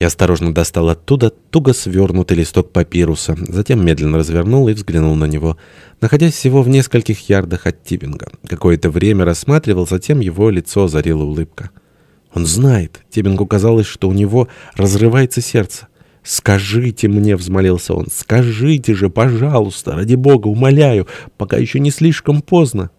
Я осторожно достал оттуда туго свернутый листок папируса, затем медленно развернул и взглянул на него, находясь всего в нескольких ярдах от Тибинга. Какое-то время рассматривал, затем его лицо озарила улыбка. Он знает. Тибингу казалось, что у него разрывается сердце. «Скажите мне», — взмолился он, — «скажите же, пожалуйста, ради бога, умоляю, пока еще не слишком поздно».